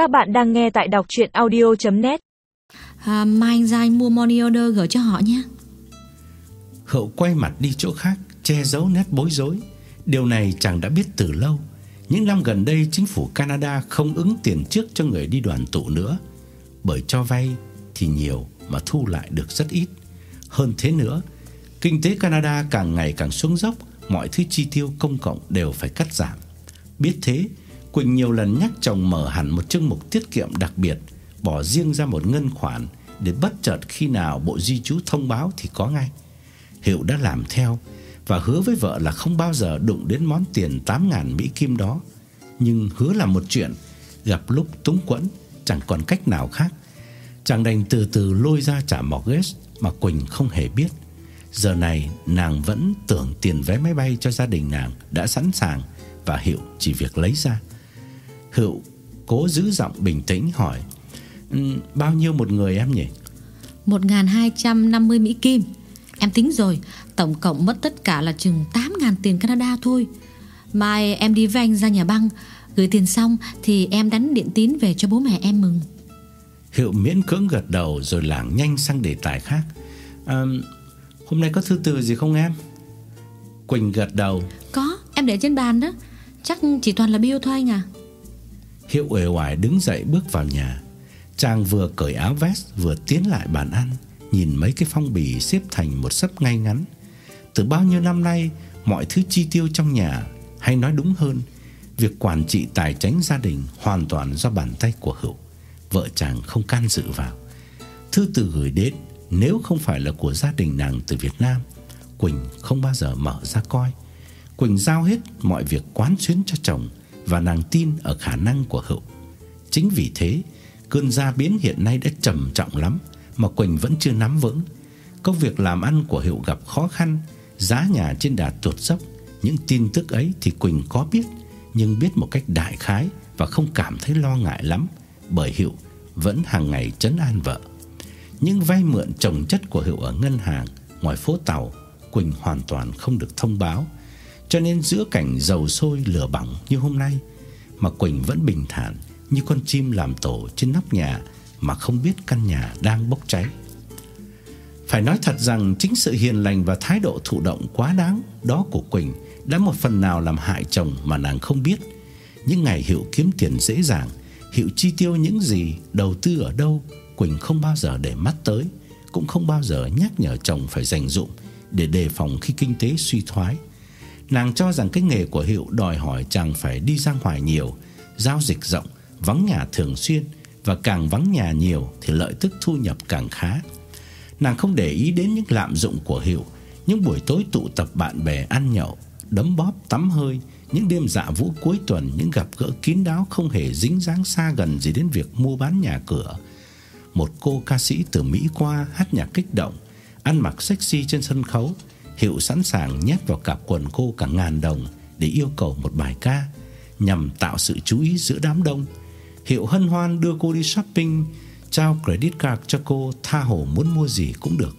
Các bạn đang nghe tại đọc chuyện audio.net à, Mai anh ra anh mua money order gửi cho họ nhé. Hậu quay mặt đi chỗ khác Che giấu nét bối rối. Điều này chàng đã biết từ lâu. Những năm gần đây chính phủ Canada không ứng tiền trước cho người đi đoàn tụ nữa. Bởi cho vay thì nhiều mà thu lại được rất ít. Hơn thế nữa Kinh tế Canada càng ngày càng xuống dốc Mọi thứ chi tiêu công cộng đều phải cắt giảm. Biết thế Quỳnh nhiều lần nhắc chồng mở hẳn một chương mục tiết kiệm đặc biệt, Bỏ riêng ra một ngân khoản Để bất chợt khi nào bộ di trú thông báo thì có ngay. Hiệu đã làm theo Và hứa với vợ là không bao giờ đụng đến món tiền 8.000 Mỹ Kim đó. Nhưng hứa là một chuyện, Gặp lúc túng quẫn, Chẳng còn cách nào khác. Chàng đành từ từ lôi ra trả mortgage Mà Quỳnh không hề biết. Giờ này, nàng vẫn tưởng tiền vé máy bay cho gia đình nàng đã sẵn sàng và Hiệu chỉ việc lấy ra. Hiệu cố giữ giọng bình tĩnh hỏi um, Bao nhiêu một người em nhỉ? 1.250 Mỹ Kim. Em tính rồi Tổng cộng mất tất cả là chừng 8.000 tiền Canada thôi. Mai em đi với anh ra nhà băng Gửi tiền xong thì em đánh điện tín về cho bố mẹ em mừng. Hiệu miễn cưỡng gật đầu rồi lảng nhanh sang đề tài khác. À, Hôm nay có thư từ gì không em? Quỳnh gật đầu. Có, em để trên bàn đó. Chắc chỉ toàn là bill thôi anh à Hiệu uể oải đứng dậy bước vào nhà. Chàng vừa cởi áo vest Vừa tiến lại bàn ăn, Nhìn mấy cái phong bì xếp thành một sấp ngay ngắn. Từ bao nhiêu năm nay, Mọi thứ chi tiêu trong nhà, Hay nói đúng hơn, Việc quản trị tài chính gia đình Hoàn toàn do bàn tay của Hữu, Vợ chàng không can dự vào. Thư từ gửi đến, Nếu không phải là của gia đình nàng từ Việt Nam, Quỳnh không bao giờ mở ra coi. Quỳnh giao hết mọi việc quán xuyến cho chồng và nàng tin ở khả năng của Hữu. Chính vì thế, cơn gia biến hiện nay đã trầm trọng lắm mà Quỳnh vẫn chưa nắm vững. Công việc làm ăn của Hữu gặp khó khăn, giá nhà trên đà tuột dốc, những tin tức ấy thì Quỳnh có biết, nhưng biết một cách đại khái và không cảm thấy lo ngại lắm, bởi Hữu vẫn hàng ngày trấn an vợ. những vay mượn chồng chất của Hữu ở ngân hàng ngoài phố tàu, Quỳnh hoàn toàn không được thông báo cho nên giữa cảnh dầu sôi lửa bỏng như hôm nay mà Quỳnh vẫn bình thản như con chim làm tổ trên nóc nhà mà không biết căn nhà đang bốc cháy. Phải nói thật rằng chính sự hiền lành và thái độ thụ động quá đáng đó của Quỳnh đã một phần nào làm hại chồng mà nàng không biết. Những ngày Hiệu kiếm tiền dễ dàng, Hiệu chi tiêu những gì, đầu tư ở đâu, Quỳnh không bao giờ để mắt tới, cũng không bao giờ nhắc nhở chồng phải dành dụm để đề phòng khi kinh tế suy thoái. Nàng cho rằng cái nghề của Hiệu đòi hỏi chàng phải đi ra ngoài nhiều, giao dịch rộng, vắng nhà thường xuyên và càng vắng nhà nhiều thì lợi tức thu nhập càng khá. Nàng không để ý đến những lạm dụng của Hiệu, những buổi tối tụ tập bạn bè ăn nhậu, đấm bóp tắm hơi, những đêm dạ vũ cuối tuần, những gặp gỡ kín đáo không hề dính dáng xa gần gì đến việc mua bán nhà cửa. Một cô ca sĩ từ Mỹ qua hát nhạc kích động, ăn mặc sexy trên sân khấu, Hiệu sẵn sàng nhét vào cặp quần cô cả ngàn đồng để yêu cầu một bài ca nhằm tạo sự chú ý giữa đám đông. Hiệu hân hoan đưa cô đi shopping, trao credit card cho cô tha hồ muốn mua gì cũng được.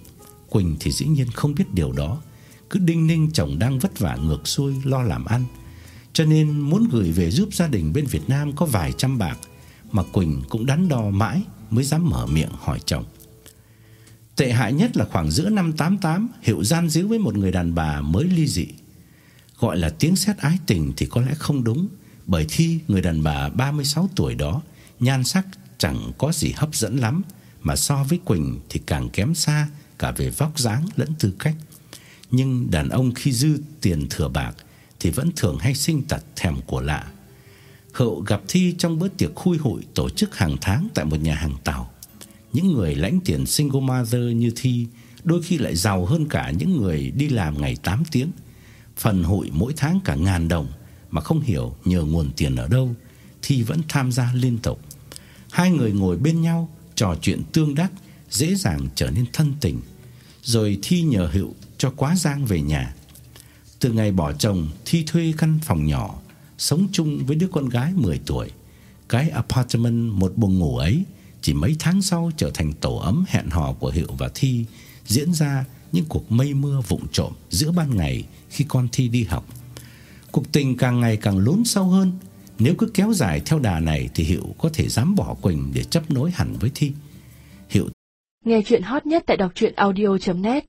Quỳnh thì dĩ nhiên không biết điều đó, cứ đinh ninh chồng đang vất vả ngược xuôi lo làm ăn, cho nên muốn gửi về giúp gia đình bên Việt Nam có vài trăm bạc mà Quỳnh cũng đắn đo mãi mới dám mở miệng hỏi chồng. Tệ hại nhất là khoảng giữa năm 88, Hiệu gian díu với một người đàn bà mới ly dị. Gọi là tiếng sét ái tình thì có lẽ không đúng, bởi thi người đàn bà 36 tuổi đó, nhan sắc chẳng có gì hấp dẫn lắm, mà so với Quỳnh thì càng kém xa cả về vóc dáng lẫn tư cách. Nhưng đàn ông khi dư tiền thừa bạc thì vẫn thường hay sinh tật thèm của lạ. Hậu gặp Thi trong bữa tiệc khui hội tổ chức hàng tháng tại một nhà hàng tàu. Những người lãnh tiền single mother như Thi đôi khi lại giàu hơn cả những người đi làm ngày 8 tiếng. Phần hội mỗi tháng cả ngàn đồng mà không hiểu nhờ nguồn tiền ở đâu, Thi vẫn tham gia liên tục. Hai người ngồi bên nhau trò chuyện tương đắc, dễ dàng trở nên thân tình. Rồi Thi nhờ Hữu cho quá giang về nhà. Từ ngày bỏ chồng, Thi thuê căn phòng nhỏ, sống chung với đứa con gái 10 tuổi. Cái apartment một buồng ngủ ấy chỉ mấy tháng sau trở thành tổ ấm hẹn hò của Hiệu và Thi, diễn ra những cuộc mây mưa vụng trộm giữa ban ngày khi con Thi đi học. Cuộc tình càng ngày càng lún sâu hơn, Nếu cứ kéo dài theo đà này thì Hiệu có thể dám bỏ Quỳnh để chấp nối hẳn với Thi. Hiệu Nghe chuyện hot nhất tại đọc truyện audio net